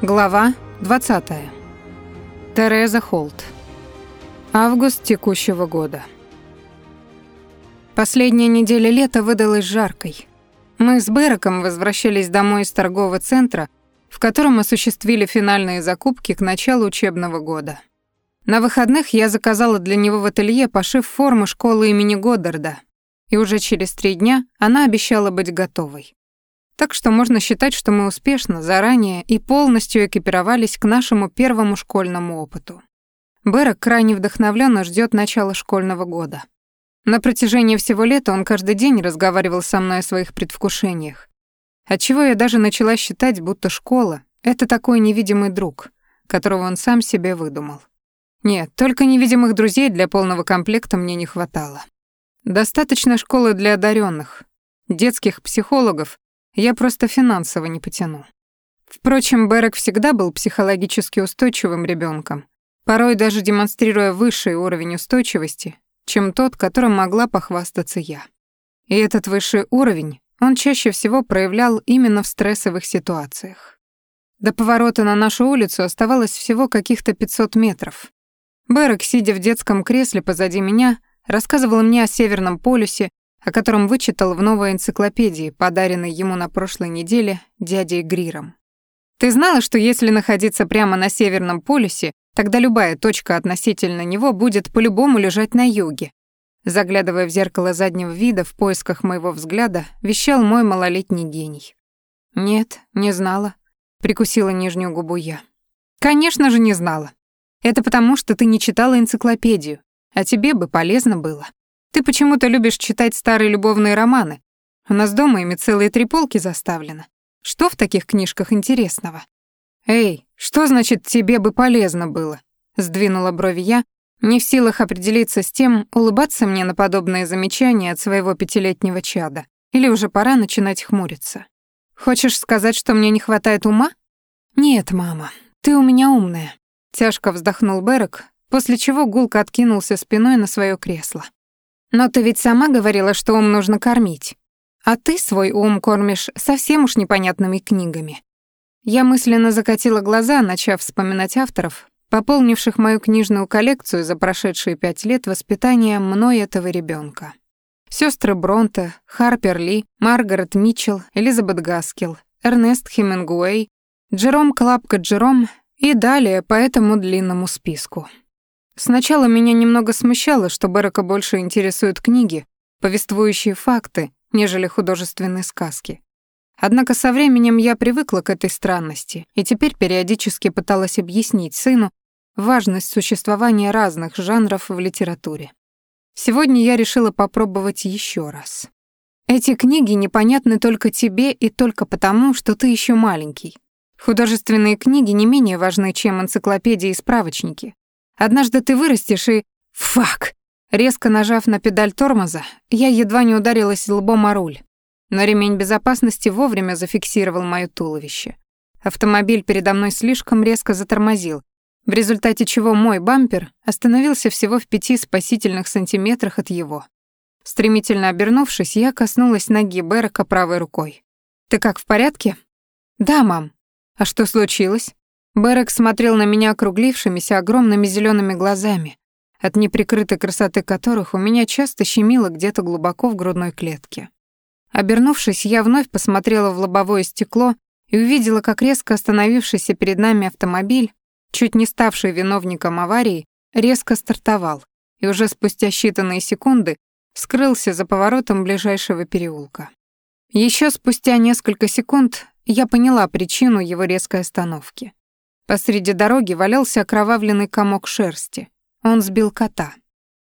Глава 20. Тереза Холт. Август текущего года. Последняя неделя лета выдалась жаркой. Мы с Бераком возвращались домой из торгового центра, в котором осуществили финальные закупки к началу учебного года. На выходных я заказала для него в ателье пошив формы школы имени Годдарда, и уже через три дня она обещала быть готовой. Так что можно считать, что мы успешно, заранее и полностью экипировались к нашему первому школьному опыту. Берек крайне вдохновленно ждет начала школьного года. На протяжении всего лета он каждый день разговаривал со мной о своих предвкушениях. Отчего я даже начала считать, будто школа — это такой невидимый друг, которого он сам себе выдумал. Нет, только невидимых друзей для полного комплекта мне не хватало. Достаточно школы для одаренных, детских психологов я просто финансово не потяну. Впрочем, Берек всегда был психологически устойчивым ребенком, порой даже демонстрируя высший уровень устойчивости, чем тот, которым могла похвастаться я. И этот высший уровень он чаще всего проявлял именно в стрессовых ситуациях. До поворота на нашу улицу оставалось всего каких-то 500 метров. Берек, сидя в детском кресле позади меня, рассказывал мне о Северном полюсе о котором вычитал в новой энциклопедии, подаренной ему на прошлой неделе дядей Гриром. Ты знала, что если находиться прямо на Северном полюсе, тогда любая точка относительно него будет по-любому лежать на юге? Заглядывая в зеркало заднего вида в поисках моего взгляда, вещал мой малолетний гений. «Нет, не знала», — прикусила нижнюю губу я. «Конечно же не знала. Это потому, что ты не читала энциклопедию, а тебе бы полезно было». Ты почему-то любишь читать старые любовные романы. У нас дома ими целые три полки заставлено. Что в таких книжках интересного? Эй, что значит тебе бы полезно было? Сдвинула брови я, не в силах определиться с тем, улыбаться мне на подобные замечания от своего пятилетнего чада, или уже пора начинать хмуриться. Хочешь сказать, что мне не хватает ума? Нет, мама, ты у меня умная. Тяжко вздохнул Берек, после чего гулко откинулся спиной на свое кресло. Но ты ведь сама говорила, что ум нужно кормить. А ты свой ум кормишь совсем уж непонятными книгами. Я мысленно закатила глаза, начав вспоминать авторов, пополнивших мою книжную коллекцию за прошедшие пять лет воспитания мной этого ребенка. Сестры Бронте, Харпер Ли, Маргарет Митчелл, Элизабет Гаскел, Эрнест Хемингуэй, Джером Клапка Джером и далее по этому длинному списку. Сначала меня немного смущало, что Берека больше интересуют книги, повествующие факты, нежели художественные сказки. Однако со временем я привыкла к этой странности и теперь периодически пыталась объяснить сыну важность существования разных жанров в литературе. Сегодня я решила попробовать еще раз. Эти книги непонятны только тебе и только потому, что ты еще маленький. Художественные книги не менее важны, чем энциклопедии и справочники. Однажды ты вырастешь и... Фак! Резко нажав на педаль тормоза, я едва не ударилась лбом о руль. Но ремень безопасности вовремя зафиксировал моё туловище. Автомобиль передо мной слишком резко затормозил, в результате чего мой бампер остановился всего в пяти спасительных сантиметрах от его. Стремительно обернувшись, я коснулась ноги Берка правой рукой. «Ты как, в порядке?» «Да, мам». «А что случилось?» Берек смотрел на меня округлившимися огромными зелеными глазами, от неприкрытой красоты которых у меня часто щемило где-то глубоко в грудной клетке. Обернувшись, я вновь посмотрела в лобовое стекло и увидела, как резко остановившийся перед нами автомобиль, чуть не ставший виновником аварии, резко стартовал и уже спустя считанные секунды скрылся за поворотом ближайшего переулка. Еще спустя несколько секунд я поняла причину его резкой остановки. Посреди дороги валялся окровавленный комок шерсти. Он сбил кота.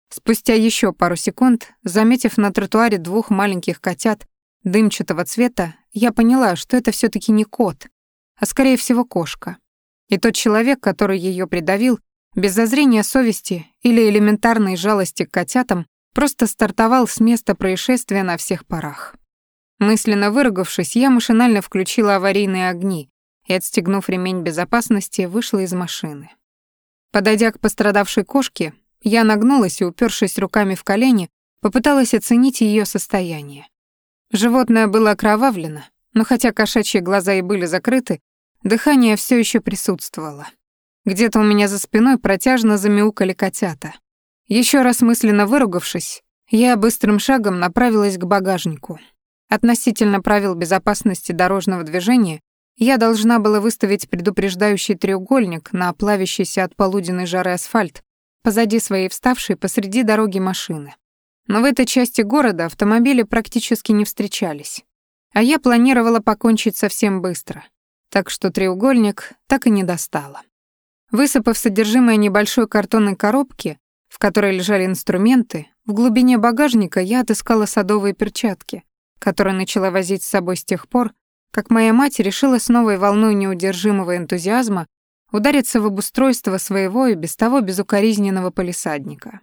Спустя еще пару секунд, заметив на тротуаре двух маленьких котят дымчатого цвета, я поняла, что это все таки не кот, а скорее всего кошка. И тот человек, который ее придавил, без зазрения совести или элементарной жалости к котятам, просто стартовал с места происшествия на всех парах. Мысленно выругавшись, я машинально включила аварийные огни, и, отстегнув ремень безопасности, вышла из машины. Подойдя к пострадавшей кошке, я нагнулась и, упершись руками в колени, попыталась оценить ее состояние. Животное было окровавлено, но хотя кошачьи глаза и были закрыты, Дыхание все еще присутствовало. Где-то у меня за спиной протяжно замяукали котята. Еще раз мысленно выругавшись, я быстрым шагом направилась к багажнику. Относительно правил безопасности дорожного движения я должна была выставить предупреждающий треугольник на плавящийся от полуденной жары асфальт позади своей вставшей посреди дороги машины. Но в этой части города автомобили практически не встречались. А я планировала покончить совсем быстро, так что треугольник так и не достала. Высыпав содержимое небольшой картонной коробки, в которой лежали инструменты, в глубине багажника я отыскала садовые перчатки, которые начала возить с собой с тех пор, как моя мать решила с новой волной неудержимого энтузиазма удариться в обустройство своего и без того безукоризненного полисадника.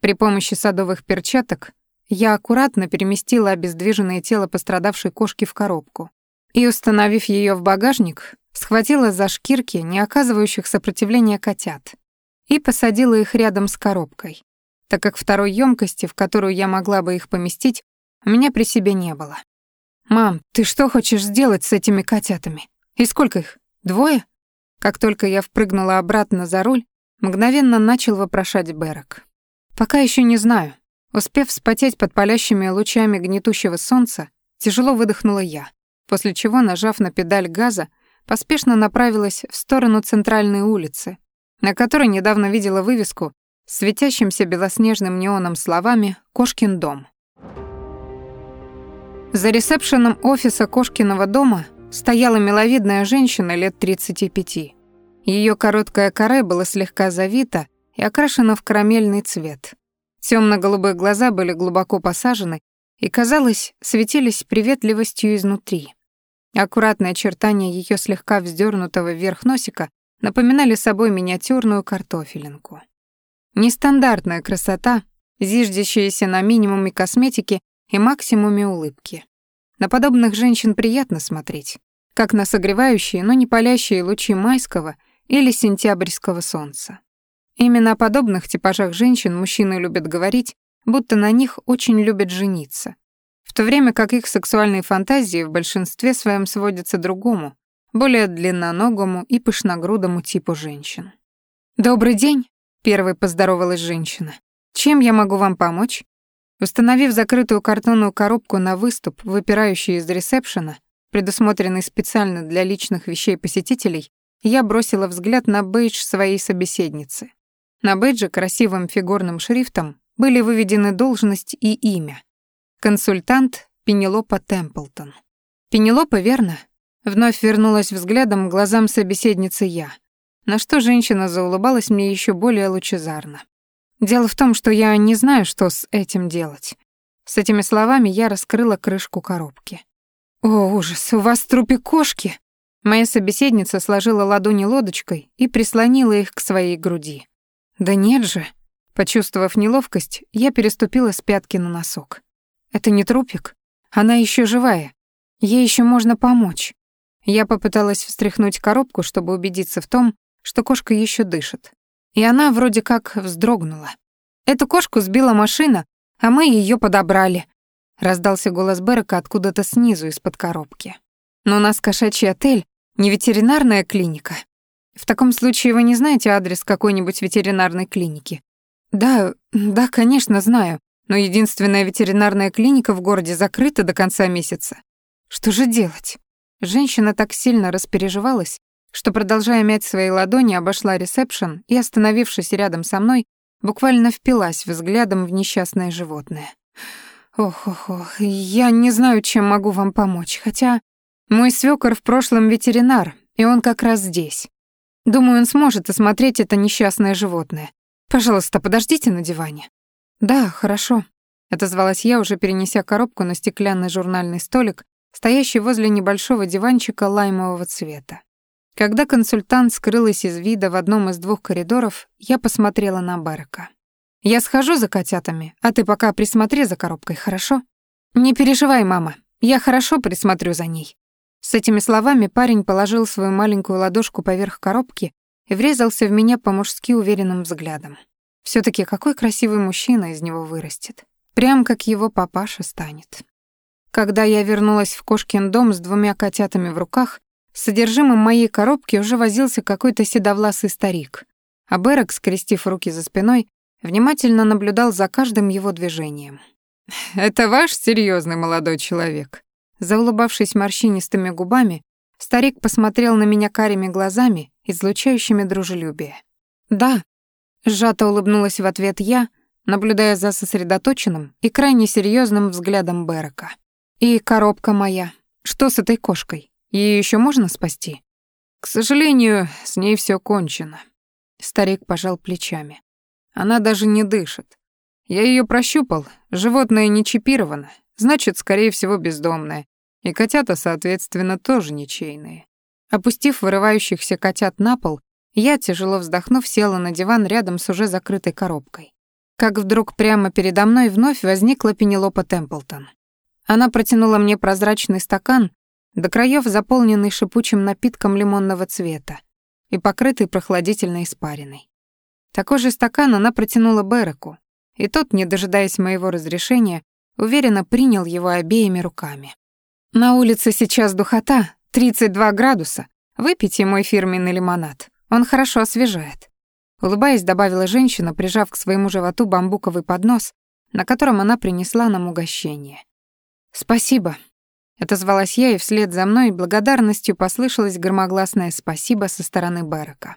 При помощи садовых перчаток я аккуратно переместила обездвиженное тело пострадавшей кошки в коробку и, установив ее в багажник, схватила за шкирки не оказывающих сопротивления котят и посадила их рядом с коробкой, так как второй емкости, в которую я могла бы их поместить, у меня при себе не было. «Мам, ты что хочешь сделать с этими котятами? И сколько их? Двое?» Как только я впрыгнула обратно за руль, мгновенно начал вопрошать Берек. «Пока еще не знаю». Успев вспотеть под палящими лучами гнетущего солнца, тяжело выдохнула я, после чего, нажав на педаль газа, поспешно направилась в сторону центральной улицы, на которой недавно видела вывеску с светящимся белоснежным неоном словами «Кошкин дом». За ресепшеном офиса Кошкиного дома стояла миловидная женщина лет 35. Ее короткое каре было слегка завито и окрашено в карамельный цвет. Темно-голубые глаза были глубоко посажены и, казалось, светились приветливостью изнутри. Аккуратные очертания ее слегка вздернутого вверх носика напоминали собой миниатюрную картофелинку. Нестандартная красота, зиждящаяся на минимуме косметики и максимуме улыбки. На подобных женщин приятно смотреть, как на согревающие, но не палящие лучи майского или сентябрьского солнца. Именно о подобных типажах женщин мужчины любят говорить, будто на них очень любят жениться, в то время как их сексуальные фантазии в большинстве своем сводятся другому, более длинноногому и пышногрудому типу женщин. «Добрый день», — первой поздоровалась женщина. «Чем я могу вам помочь?» Установив закрытую картонную коробку на выступ, выпирающий из ресепшена, предусмотренный специально для личных вещей посетителей, я бросила взгляд на бейдж своей собеседницы. На бейдже красивым фигурным шрифтом были выведены должность и имя. Консультант Пенелопа Темплтон. Пенелопа, верно? Вновь вернулась взглядом к глазам собеседницы я, на что женщина заулыбалась мне еще более лучезарно. Дело в том, что я не знаю, что с этим делать. С этими словами я раскрыла крышку коробки. О, ужас, у вас трупе кошки. Моя собеседница сложила ладони лодочкой и прислонила их к своей груди. Да нет же. Почувствовав неловкость, я переступила с пятки на носок. Это не трупик. Она еще живая. Ей еще можно помочь. Я попыталась встряхнуть коробку, чтобы убедиться в том, что кошка еще дышит. И она вроде как вздрогнула. Эту кошку сбила машина, а мы ее подобрали. Раздался голос Берека откуда-то снизу из-под коробки. Но у нас кошачий отель, не ветеринарная клиника. В таком случае вы не знаете адрес какой-нибудь ветеринарной клиники? Да, да, конечно, знаю, но единственная ветеринарная клиника в городе закрыта до конца месяца. Что же делать? Женщина так сильно распереживалась, что, продолжая мять свои ладони, обошла ресепшн и, остановившись рядом со мной, буквально впилась взглядом в несчастное животное. Ох-ох-ох, я не знаю, чем могу вам помочь, хотя мой свёкор в прошлом ветеринар, и он как раз здесь. Думаю, он сможет осмотреть это несчастное животное. Пожалуйста, подождите на диване». «Да, хорошо», — отозвалась я, уже перенеся коробку на стеклянный журнальный столик, стоящий возле небольшого диванчика лаймового цвета. Когда консультант скрылась из вида в одном из двух коридоров, я посмотрела на Барака. «Я схожу за котятами, а ты пока присмотри за коробкой, хорошо?» «Не переживай, мама, я хорошо присмотрю за ней. С этими словами парень положил свою маленькую ладошку поверх коробки и врезался в меня по-мужски уверенным взглядом. все таки какой красивый мужчина из него вырастет. Прям как его папаша станет. Когда я вернулась в кошкин дом с двумя котятами в руках, С содержимым моей коробки уже возился какой-то седовласый старик, а Берек, скрестив руки за спиной, внимательно наблюдал за каждым его движением. «Это ваш серьезный молодой человек?» Заулыбавшись морщинистыми губами, старик посмотрел на меня карими глазами, излучающими дружелюбие. «Да», — сжато улыбнулась в ответ я, наблюдая за сосредоточенным и крайне серьезным взглядом Берека. «И коробка моя. Что с этой кошкой? Ее еще можно спасти?» «К сожалению, с ней все кончено». Старик пожал плечами. «Она даже не дышит. Я ее прощупал, животное не чипировано, значит, скорее всего, бездомное. И котята, соответственно, тоже ничейные. Опустив вырывающихся котят на пол, я, тяжело вздохнув, села на диван рядом с уже закрытой коробкой. Как вдруг прямо передо мной вновь возникла Пенелопа Темплтон. Она протянула мне прозрачный стакан, до краев заполненный шипучим напитком лимонного цвета и покрытый прохладительной испариной. Такой же стакан она протянула Береку, и тот, не дожидаясь моего разрешения, уверенно принял его обеими руками. «На улице сейчас духота, 32 градуса. Выпейте мой фирменный лимонад, он хорошо освежает». Улыбаясь, добавила женщина, прижав к своему животу бамбуковый поднос, на котором она принесла нам угощение. «Спасибо», — отозвалась я, и вслед за мной благодарностью послышалось громогласное «спасибо» со стороны Барака.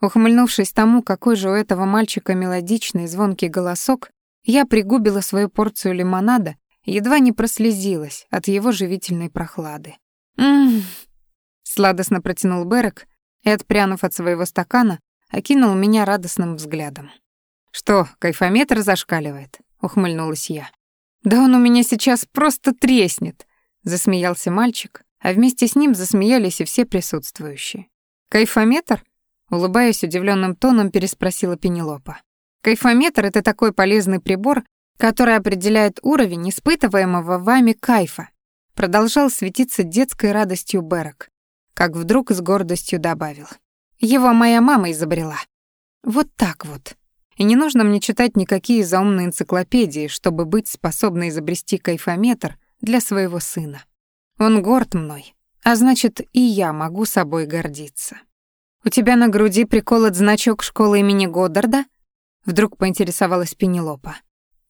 Ухмыльнувшись тому, какой же у этого мальчика мелодичный звонкий голосок, я пригубила свою порцию лимонада и едва не прослезилась от его живительной прохлады. «М-м-м», сладостно протянул Берек и, отпрянув от своего стакана, окинул меня радостным взглядом. «Что, кайфометр зашкаливает?» — ухмыльнулась я. «Да он у меня сейчас просто треснет!» — засмеялся мальчик, а вместе с ним засмеялись и все присутствующие. «Кайфометр?» Улыбаясь удивленным тоном, переспросила Пенелопа. Кайфометр — это такой полезный прибор, который определяет уровень испытываемого вами кайфа. Продолжал светиться детской радостью Берек, как вдруг с гордостью добавил. Его моя мама изобрела. Вот так вот. И не нужно мне читать никакие заумные энциклопедии, чтобы быть способной изобрести кайфометр для своего сына. Он горд мной, а значит, и я могу собой гордиться. «У тебя на груди приколот значок школы имени Годдарда?» Вдруг поинтересовалась Пенелопа.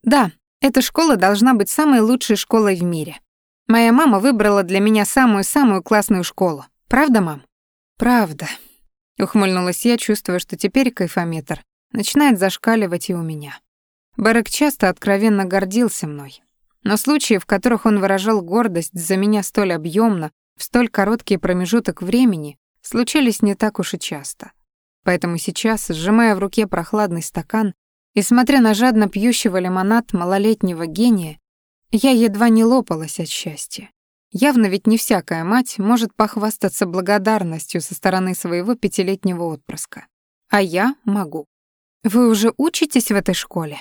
«Да, эта школа должна быть самой лучшей школой в мире. Моя мама выбрала для меня самую-самую классную школу. Правда, мам?» «Правда», — ухмыльнулась я, чувствуя, что теперь кайфометр начинает зашкаливать и у меня. Барек часто откровенно гордился мной. Но случаи, в которых он выражал гордость за меня столь объемно, в столь короткий промежуток времени, случались не так уж и часто. Поэтому сейчас, сжимая в руке прохладный стакан и смотря на жадно пьющего лимонад малолетнего гения, я едва не лопалась от счастья. Явно ведь не всякая мать может похвастаться благодарностью со стороны своего пятилетнего отпрыска. А я могу. «Вы уже учитесь в этой школе?»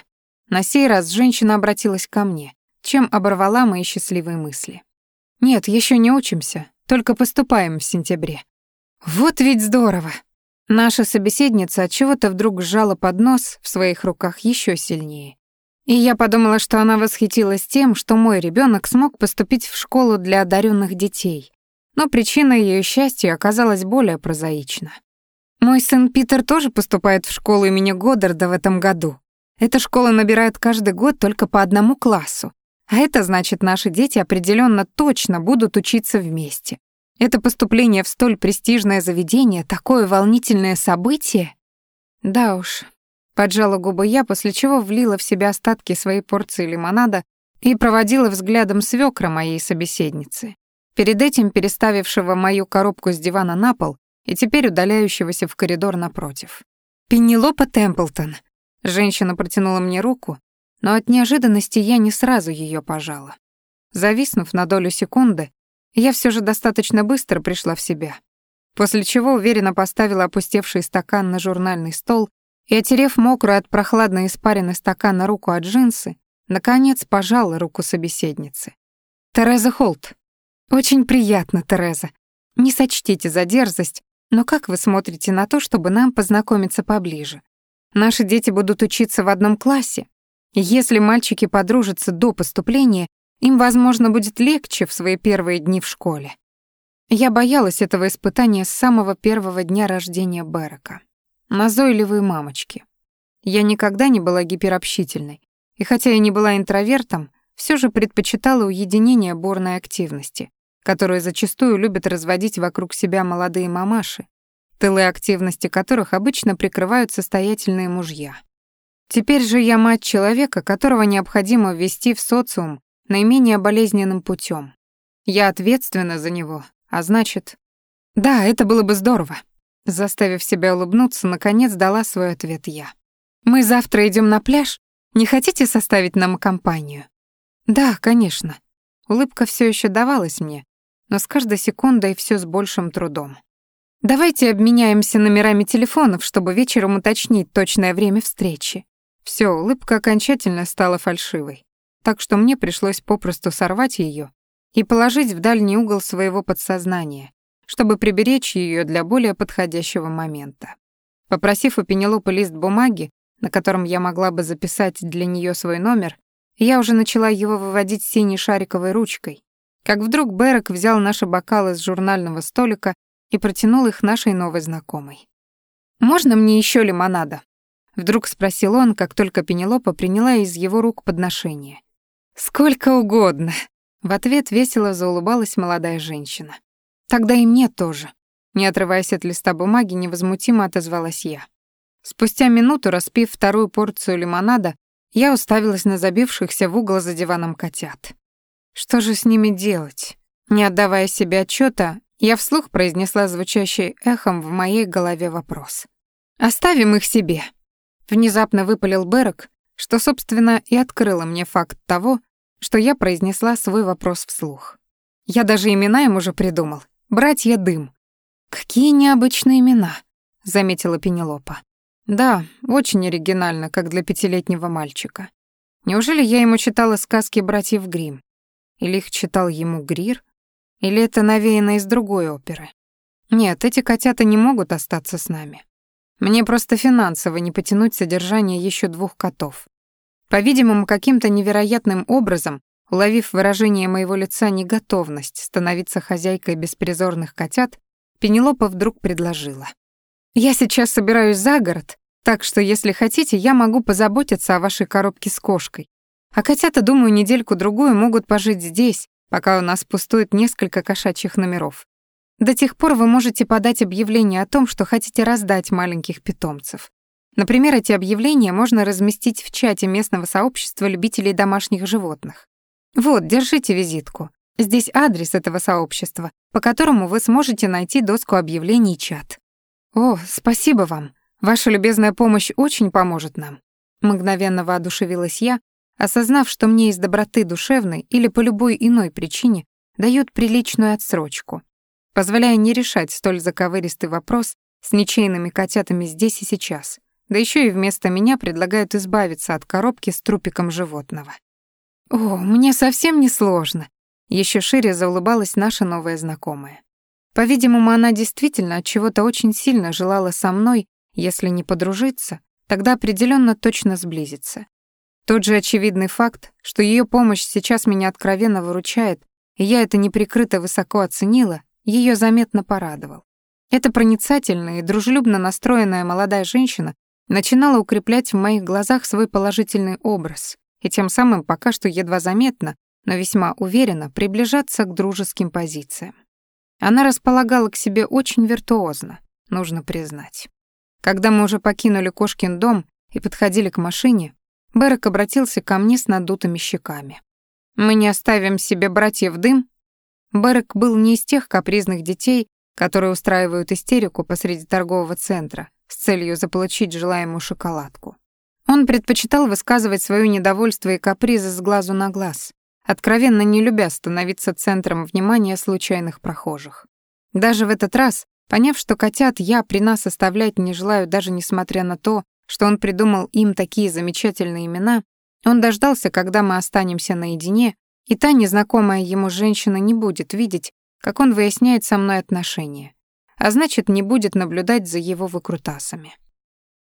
На сей раз женщина обратилась ко мне, чем оборвала мои счастливые мысли. «Нет, еще не учимся, только поступаем в сентябре. Вот ведь здорово. Наша собеседница от чего-то вдруг сжала поднос в своих руках еще сильнее. И я подумала, что она восхитилась тем, что мой ребенок смог поступить в школу для одаренных детей. Но причина ее счастья оказалась более прозаична. Мой сын Питер тоже поступает в школу имени Годдарда в этом году. Эта школа набирает каждый год только по одному классу. А это значит, наши дети определенно точно будут учиться вместе. Это поступление в столь престижное заведение, такое волнительное событие? Да уж. Поджала губы я, после чего влила в себя остатки своей порции лимонада и проводила взглядом свекра моей собеседницы. Перед этим переставившего мою коробку с дивана на пол и теперь удаляющегося в коридор напротив. «Пенелопа Темплтон». Женщина протянула мне руку, но от неожиданности я не сразу ее пожала. Зависнув на долю секунды, я все же достаточно быстро пришла в себя. После чего уверенно поставила опустевший стакан на журнальный стол и, отерев мокрую от прохладной испарины стакан на руку от джинсы, наконец пожала руку собеседницы. «Тереза Холт». «Очень приятно, Тереза. Не сочтите за дерзость, но как вы смотрите на то, чтобы нам познакомиться поближе? Наши дети будут учиться в одном классе. Если мальчики подружатся до поступления, им, возможно, будет легче в свои первые дни в школе. Я боялась этого испытания с самого первого дня рождения Берека. Назойливые мамочки. Я никогда не была гиперобщительной, и хотя я не была интровертом, все же предпочитала уединение бурной активности, которую зачастую любят разводить вокруг себя молодые мамаши, тылы активности которых обычно прикрывают состоятельные мужья. Теперь же я мать человека, которого необходимо ввести в социум наименее болезненным путем. Я ответственна за него, а значит... Да, это было бы здорово. Заставив себя улыбнуться, наконец дала свой ответ я. Мы завтра идем на пляж. Не хотите составить нам компанию? Да, конечно. Улыбка все еще давалась мне, но с каждой секундой все с большим трудом. Давайте обменяемся номерами телефонов, чтобы вечером уточнить точное время встречи. Все, улыбка окончательно стала фальшивой, так что мне пришлось попросту сорвать ее и положить в дальний угол своего подсознания, чтобы приберечь ее для более подходящего момента. Попросив у Пенелопы лист бумаги, на котором я могла бы записать для нее свой номер, я уже начала его выводить синей шариковой ручкой, как вдруг Берек взял наши бокалы с журнального столика и протянул их нашей новой знакомой. «Можно мне еще лимонада?» Вдруг спросил он, как только Пенелопа приняла из его рук подношение. «Сколько угодно!» В ответ весело заулыбалась молодая женщина. «Тогда и мне тоже». Не отрываясь от листа бумаги, невозмутимо отозвалась я. Спустя минуту, распив вторую порцию лимонада, я уставилась на забившихся в угол за диваном котят. Что же с ними делать? Не отдавая себе отчета, я вслух произнесла звучащий эхом в моей голове вопрос. «Оставим их себе», Внезапно выпалил Берек, что, собственно, и открыло мне факт того, что я произнесла свой вопрос вслух. Я даже имена им уже придумал. Братья Дым. Какие необычные имена, заметила Пенелопа. Да, очень оригинально, как для пятилетнего мальчика. Неужели я ему читала сказки братьев Гримм? Или их читал ему Грир? Или это навеяно из другой оперы? Нет, эти котята не могут остаться с нами. Мне просто финансово не потянуть содержание еще двух котов. По-видимому, каким-то невероятным образом, уловив выражение моего лица неготовность становиться хозяйкой беспризорных котят, Пенелопа вдруг предложила. «Я сейчас собираюсь за город, так что, если хотите, я могу позаботиться о вашей коробке с кошкой. А котята, думаю, недельку-другую могут пожить здесь, пока у нас пустует несколько кошачьих номеров. До тех пор вы можете подать объявление о том, что хотите раздать маленьких питомцев. Например, эти объявления можно разместить в чате местного сообщества любителей домашних животных. Вот, держите визитку. Здесь адрес этого сообщества, по которому вы сможете найти доску объявлений и чат. О, спасибо вам. Ваша любезная помощь очень поможет нам. Мгновенно воодушевилась я, осознав, что мне из доброты душевной или по любой иной причине дают приличную отсрочку, позволяя не решать столь заковыристый вопрос с ничейными котятами здесь и сейчас, да еще и вместо меня предлагают избавиться от коробки с трупиком животного. «О, мне совсем не сложно», — еще шире заулыбалась наша новая знакомая. По-видимому, она действительно от чего-то очень сильно желала со мной, если не подружиться, тогда определенно точно сблизиться. Тот же очевидный факт, что ее помощь сейчас меня откровенно выручает, и я это неприкрыто высоко оценила, ее заметно порадовал. Эта проницательная и дружелюбно настроенная молодая женщина начинала укреплять в моих глазах свой положительный образ и тем самым пока что едва заметно, но весьма уверенно приближаться к дружеским позициям. Она располагала к себе очень виртуозно, нужно признать. Когда мы уже покинули Кошкин дом и подходили к машине, Берек обратился ко мне с надутыми щеками. «Мы не оставим себе братьев дым Берек был не из тех капризных детей, которые устраивают истерику посреди торгового центра с целью заполучить желаемую шоколадку. Он предпочитал высказывать свое недовольство и капризы с глазу на глаз, откровенно не любя становиться центром внимания случайных прохожих. Даже в этот раз, поняв, что котят я при нас оставлять не желаю даже несмотря на то, что он придумал им такие замечательные имена, он дождался, когда мы останемся наедине, и та незнакомая ему женщина не будет видеть, как он выясняет со мной отношения, а значит, не будет наблюдать за его выкрутасами.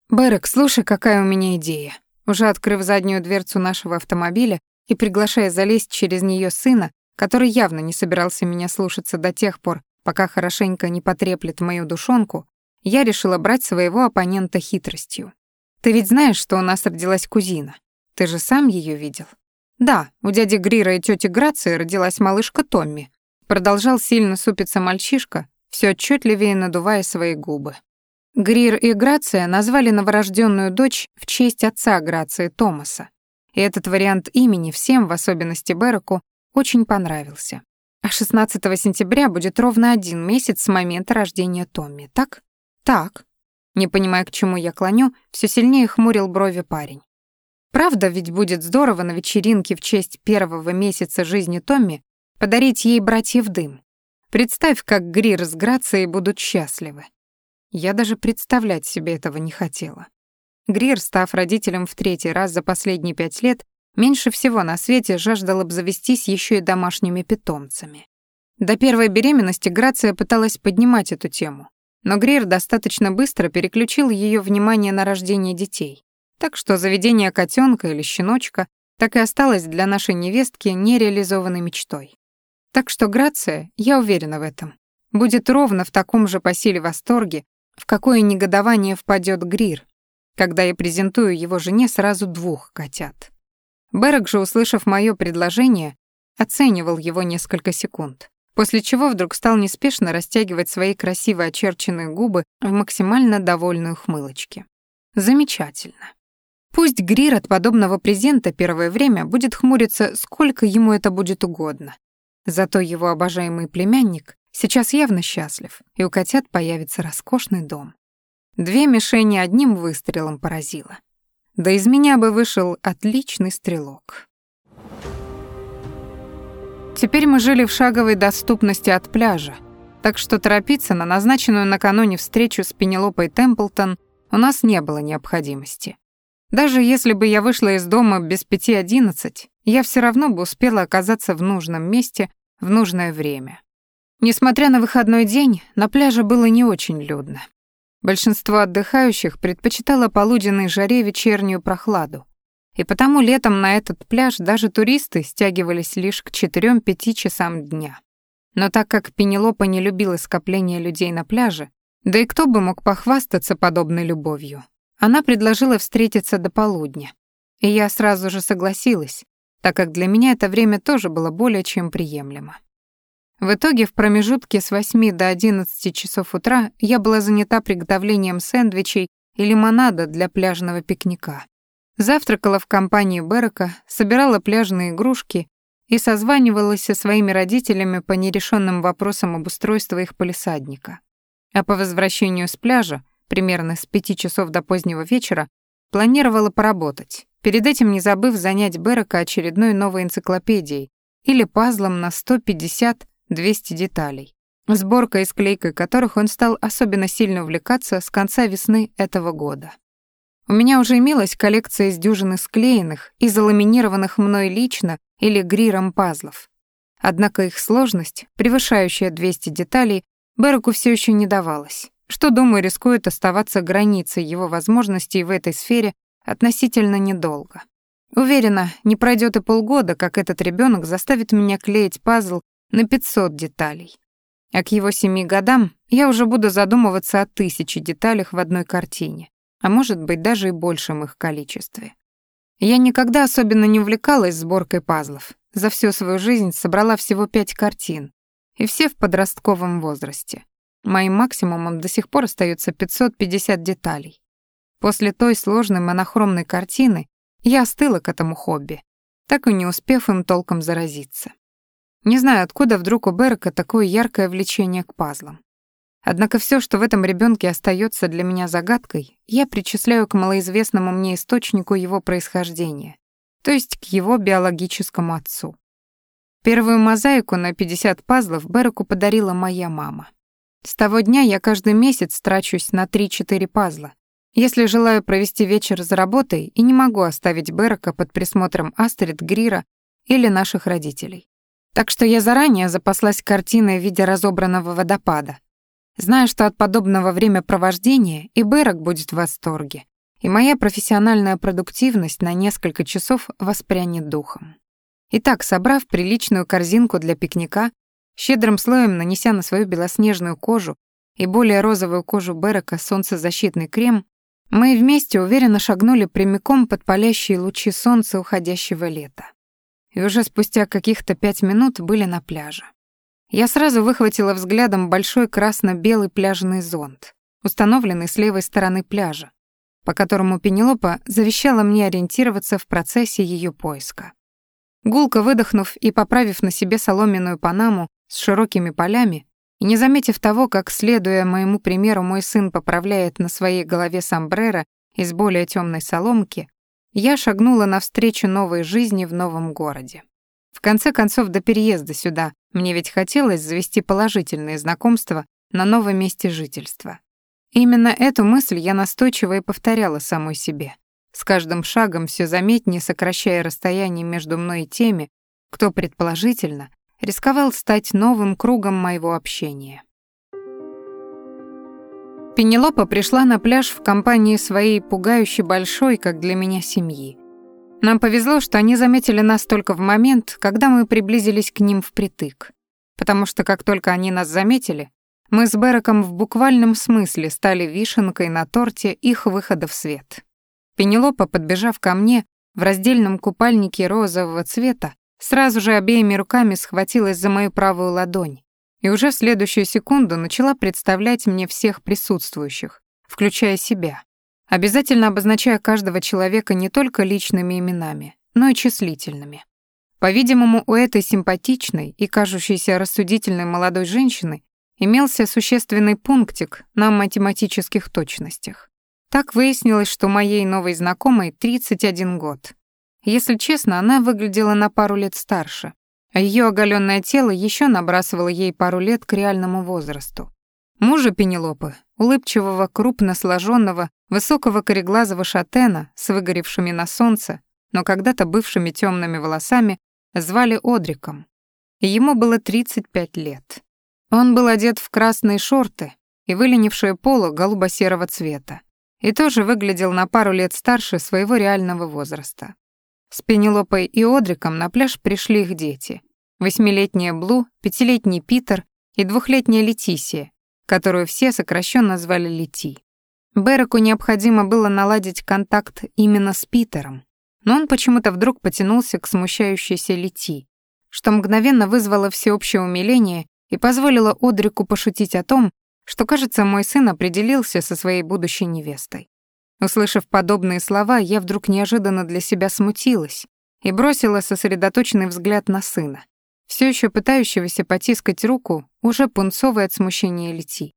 «Берек, слушай, какая у меня идея». Уже открыв заднюю дверцу нашего автомобиля и приглашая залезть через нее сына, который явно не собирался меня слушаться до тех пор, Пока хорошенько не потреплет мою душонку, я решила брать своего оппонента хитростью. Ты ведь знаешь, что у нас родилась кузина? Ты же сам ее видел? Да, у дяди Грира и тети Грации родилась малышка Томми. Продолжал сильно супиться мальчишка, все отчетливее надувая свои губы. Грир и Грация назвали новорожденную дочь в честь отца Грации Томаса. И этот вариант имени всем, в особенности Береку, очень понравился. А 16 сентября будет ровно один месяц с момента рождения Томми, так? Так. Не понимая, к чему я клоню, все сильнее хмурил брови парень. Правда, ведь будет здорово на вечеринке в честь первого месяца жизни Томми подарить ей братьев дым. Представь, как Грир с Грацией будут счастливы. Я даже представлять себе этого не хотела. Грир, став родителем в третий раз за последние пять лет, меньше всего на свете жаждал обзавестись еще и домашними питомцами. До первой беременности Грация пыталась поднимать эту тему, но Грир достаточно быстро переключил ее внимание на рождение детей. Так что заведение котенка или щеночка так и осталось для нашей невестки нереализованной мечтой. Так что Грация, я уверена в этом, будет ровно в таком же по силе восторге, в какое негодование впадет Грир, когда я презентую его жене сразу двух котят. Берек же, услышав мое предложение, оценивал его несколько секунд после чего вдруг стал неспешно растягивать свои красиво очерченные губы в максимально довольной ухмылочке. Замечательно. Пусть Грир от подобного презента первое время будет хмуриться, сколько ему это будет угодно. Зато его обожаемый племянник сейчас явно счастлив, и у котят появится роскошный дом. Две мишени одним выстрелом поразило. Да из меня бы вышел отличный стрелок. Теперь мы жили в шаговой доступности от пляжа, так что торопиться на назначенную накануне встречу с Пенелопой Темплтон у нас не было необходимости. Даже если бы я вышла из дома без пяти одиннадцать, я все равно бы успела оказаться в нужном месте в нужное время. Несмотря на выходной день, на пляже было не очень людно. Большинство отдыхающих предпочитало полуденной жаре вечернюю прохладу, и потому летом на этот пляж даже туристы стягивались лишь к 4-5 часам дня. Но так как Пенелопа не любила скопление людей на пляже, да и кто бы мог похвастаться подобной любовью, она предложила встретиться до полудня. И я сразу же согласилась, так как для меня это время тоже было более чем приемлемо. В итоге в промежутке с 8 до 11 часов утра я была занята приготовлением сэндвичей и лимонада для пляжного пикника. Завтракала в компании Берека, собирала пляжные игрушки и созванивалась со своими родителями по нерешенным вопросам обустройства их полисадника. А по возвращению с пляжа, примерно с пяти часов до позднего вечера, планировала поработать, перед этим не забыв занять Берека очередной новой энциклопедией или пазлом на 150-200 деталей, сборкой и склейкой которых он стал особенно сильно увлекаться с конца весны этого года. У меня уже имелась коллекция из дюжины склеенных и заламинированных мной лично или гриром пазлов. Однако их сложность, превышающая 200 деталей, Береку все еще не давалась, что, думаю, рискует оставаться границей его возможностей в этой сфере относительно недолго. Уверена, не пройдет и полгода, как этот ребенок заставит меня клеить пазл на 500 деталей. А к его семи годам я уже буду задумываться о тысяче деталях в одной картине а может быть даже и большем их количестве. Я никогда особенно не увлекалась сборкой пазлов. За всю свою жизнь собрала всего пять картин, и все в подростковом возрасте. Моим максимумом до сих пор остается 550 деталей. После той сложной монохромной картины я остыла к этому хобби, так и не успев им толком заразиться. Не знаю, откуда вдруг у Берка такое яркое влечение к пазлам. Однако все, что в этом ребенке остается для меня загадкой, я причисляю к малоизвестному мне источнику его происхождения, то есть к его биологическому отцу. Первую мозаику на 50 пазлов Береку подарила моя мама. С того дня я каждый месяц трачусь на 3-4 пазла, если желаю провести вечер за работой и не могу оставить Берека под присмотром Астрид, Грира или наших родителей. Так что я заранее запаслась картиной в виде разобранного водопада, Зная, что от подобного времяпровождения и Берок будет в восторге, и моя профессиональная продуктивность на несколько часов воспрянет духом. Итак, собрав приличную корзинку для пикника, щедрым слоем нанеся на свою белоснежную кожу и более розовую кожу Берека солнцезащитный крем, мы вместе уверенно шагнули прямиком под палящие лучи солнца уходящего лета. И уже спустя каких-то пять минут были на пляже. Я сразу выхватила взглядом большой красно-белый пляжный зонт, установленный с левой стороны пляжа, по которому Пенелопа завещала мне ориентироваться в процессе ее поиска. Гулко выдохнув и поправив на себе соломенную панаму с широкими полями, и не заметив того, как, следуя моему примеру, мой сын поправляет на своей голове сомбреро из более темной соломки, я шагнула навстречу новой жизни в новом городе. В конце концов, до переезда сюда мне ведь хотелось завести положительные знакомства на новом месте жительства. Именно эту мысль я настойчиво и повторяла самой себе, с каждым шагом все заметнее сокращая расстояние между мной и теми, кто предположительно рисковал стать новым кругом моего общения. Пенелопа пришла на пляж в компании своей пугающе большой, как для меня, семьи. Нам повезло, что они заметили нас только в момент, когда мы приблизились к ним впритык. Потому что как только они нас заметили, мы с Бераком в буквальном смысле стали вишенкой на торте их выхода в свет. Пенелопа, подбежав ко мне в раздельном купальнике розового цвета, сразу же обеими руками схватилась за мою правую ладонь и уже в следующую секунду начала представлять мне всех присутствующих, включая себя, обязательно обозначая каждого человека не только личными именами, но и числительными. По-видимому, у этой симпатичной и кажущейся рассудительной молодой женщины имелся существенный пунктик на математических точностях. Так выяснилось, что моей новой знакомой 31 год. Если честно, она выглядела на пару лет старше, а её оголённое тело ещё набрасывало ей пару лет к реальному возрасту. Мужа Пенелопы, улыбчивого, крупно сложенного, высокого кореглазого шатена с выгоревшими на солнце, но когда-то бывшими темными волосами, звали Одриком. Ему было 35 лет. Он был одет в красные шорты и выленившее поло голубо-серого цвета, и тоже выглядел на пару лет старше своего реального возраста. С Пенелопой и Одриком на пляж пришли их дети. Восьмилетняя Блу, пятилетний Питер и двухлетняя Летисия, которую все сокращенно звали Лети. Береку необходимо было наладить контакт именно с Питером, но он почему-то вдруг потянулся к смущающейся Лети, что мгновенно вызвало всеобщее умиление и позволило Одрику пошутить о том, что, кажется, мой сын определился со своей будущей невестой. Услышав подобные слова, я вдруг неожиданно для себя смутилась и бросила сосредоточенный взгляд на сына, все еще пытающегося потискать руку, уже пунцовой от смущения Лети.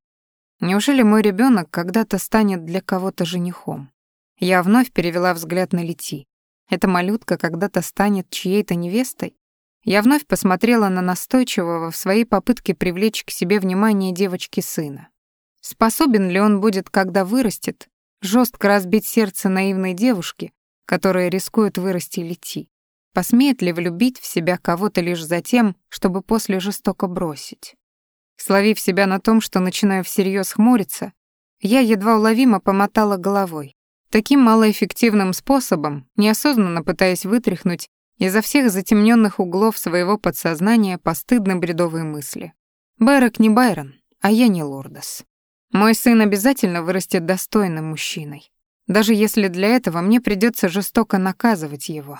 Неужели мой ребенок когда-то станет для кого-то женихом? Я вновь перевела взгляд на Лети. Эта малютка когда-то станет чьей-то невестой? Я вновь посмотрела на настойчивого в своей попытке привлечь к себе внимание девочки сына. Способен ли он будет, когда вырастет, жестко разбить сердце наивной девушки, которая рискует вырасти лети? Посмеет ли влюбить в себя кого-то лишь за тем, чтобы после жестоко бросить? Словив себя на том, что начинаю всерьез хмуриться, я едва уловимо помотала головой. Таким малоэффективным способом, неосознанно пытаясь вытряхнуть изо всех затемненных углов своего подсознания постыдно бредовые мысли. Байрок не Байрон, а я не Лордос. Мой сын обязательно вырастет достойным мужчиной. Даже если для этого мне придется жестоко наказывать его.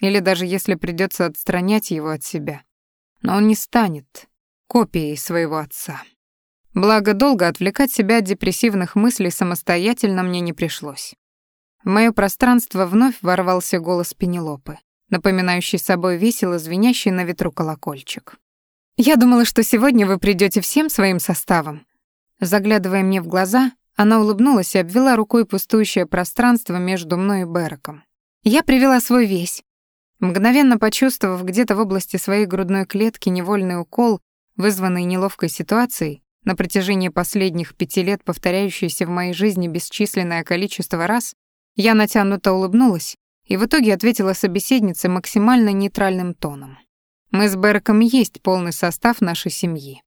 Или даже если придется отстранять его от себя. Но он не станет копией своего отца. Благо, долго отвлекать себя от депрессивных мыслей самостоятельно мне не пришлось. В моё пространство вновь ворвался голос Пенелопы, напоминающий собой весело звенящий на ветру колокольчик. «Я думала, что сегодня вы придёте всем своим составом, Заглядывая мне в глаза, она улыбнулась и обвела рукой пустующее пространство между мной и Бераком. Я привела свой весь. Мгновенно почувствовав где-то в области своей грудной клетки невольный укол, вызванный неловкой ситуацией, на протяжении последних пяти лет повторяющейся в моей жизни бесчисленное количество раз, я натянуто улыбнулась и в итоге ответила собеседнице максимально нейтральным тоном. Мы с Берком есть полный состав нашей семьи.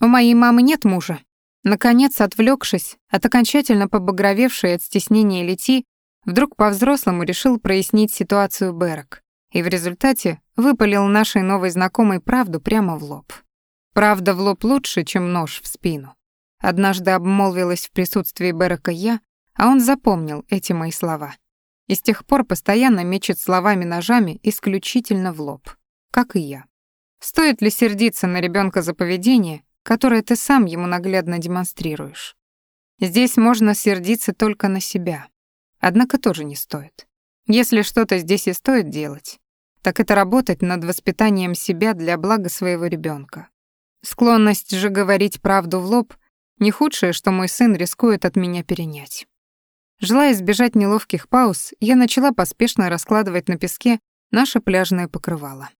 У моей мамы нет мужа, Наконец, отвлекшись от окончательно побагровевшей от стеснения Лети, вдруг по-взрослому решил прояснить ситуацию Берек и в результате выпалил нашей новой знакомой правду прямо в лоб. Правда в лоб лучше, чем нож в спину. Однажды обмолвилась в присутствии Берека я, а он запомнил эти мои слова. И с тех пор постоянно мечет словами-ножами исключительно в лоб, как и я. Стоит ли сердиться на ребенка за поведение, которое ты сам ему наглядно демонстрируешь? Здесь можно сердиться только на себя. Однако тоже не стоит. Если что-то здесь и стоит делать, так это работать над воспитанием себя для блага своего ребенка. Склонность же говорить правду в лоб — не худшее, что мой сын рискует от меня перенять. Желая избежать неловких пауз, я начала поспешно раскладывать на песке наше пляжное покрывало.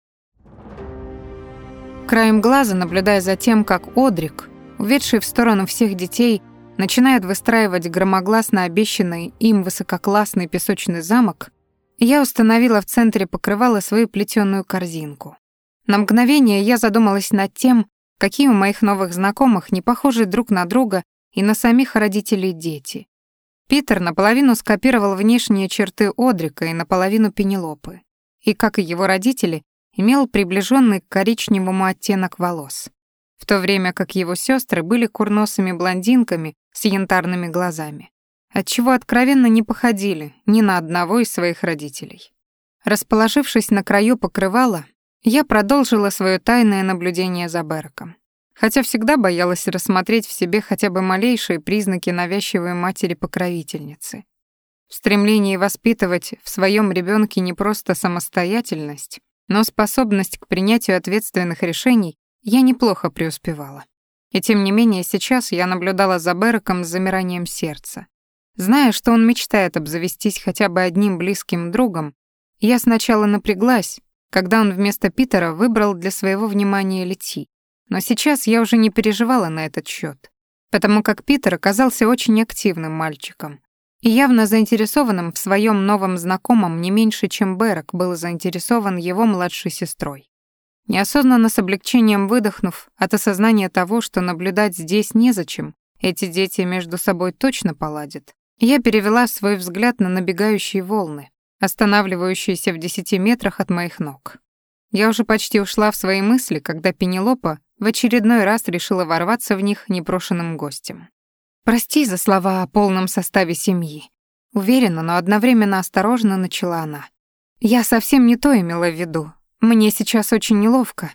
Краем глаза, наблюдая за тем, как Одрик, уведший в сторону всех детей, начинает выстраивать громогласно обещанный им высококлассный песочный замок, я установила в центре покрывала свою плетеную корзинку. На мгновение я задумалась над тем, какие у моих новых знакомых не похожи друг на друга и на самих родителей дети. Питер наполовину скопировал внешние черты Одрика и наполовину Пенелопы. И, как и его родители, имел приближенный к коричневому оттенок волос. В то время как его сестры были курносыми блондинками с янтарными глазами отчего откровенно не походили ни на одного из своих родителей. Расположившись на краю покрывала, я продолжила свое тайное наблюдение за Берком. Хотя всегда боялась рассмотреть в себе хотя бы малейшие признаки навязчивой матери-покровительницы. В стремлении воспитывать в своем ребенке не просто самостоятельность, но способность к принятию ответственных решений я неплохо преуспевала. И тем не менее сейчас я наблюдала за Берком с замиранием сердца. Зная, что он мечтает обзавестись хотя бы одним близким другом, я сначала напряглась, когда он вместо Питера выбрал для своего внимания Лети. Но сейчас я уже не переживала на этот счет, потому как Питер оказался очень активным мальчиком явно заинтересованным в своем новом знакомом не меньше, чем Берек был заинтересован его младшей сестрой. Неосознанно с облегчением выдохнув от осознания того, что наблюдать здесь незачем, эти дети между собой точно поладят, я перевела свой взгляд на набегающие волны, останавливающиеся в десяти метрах от моих ног. Я уже почти ушла в свои мысли, когда Пенелопа в очередной раз решила ворваться в них непрошенным гостем. «Прости за слова о полном составе семьи», — уверенно, но одновременно осторожно начала она. «Я совсем не то имела в виду. Мне сейчас очень неловко».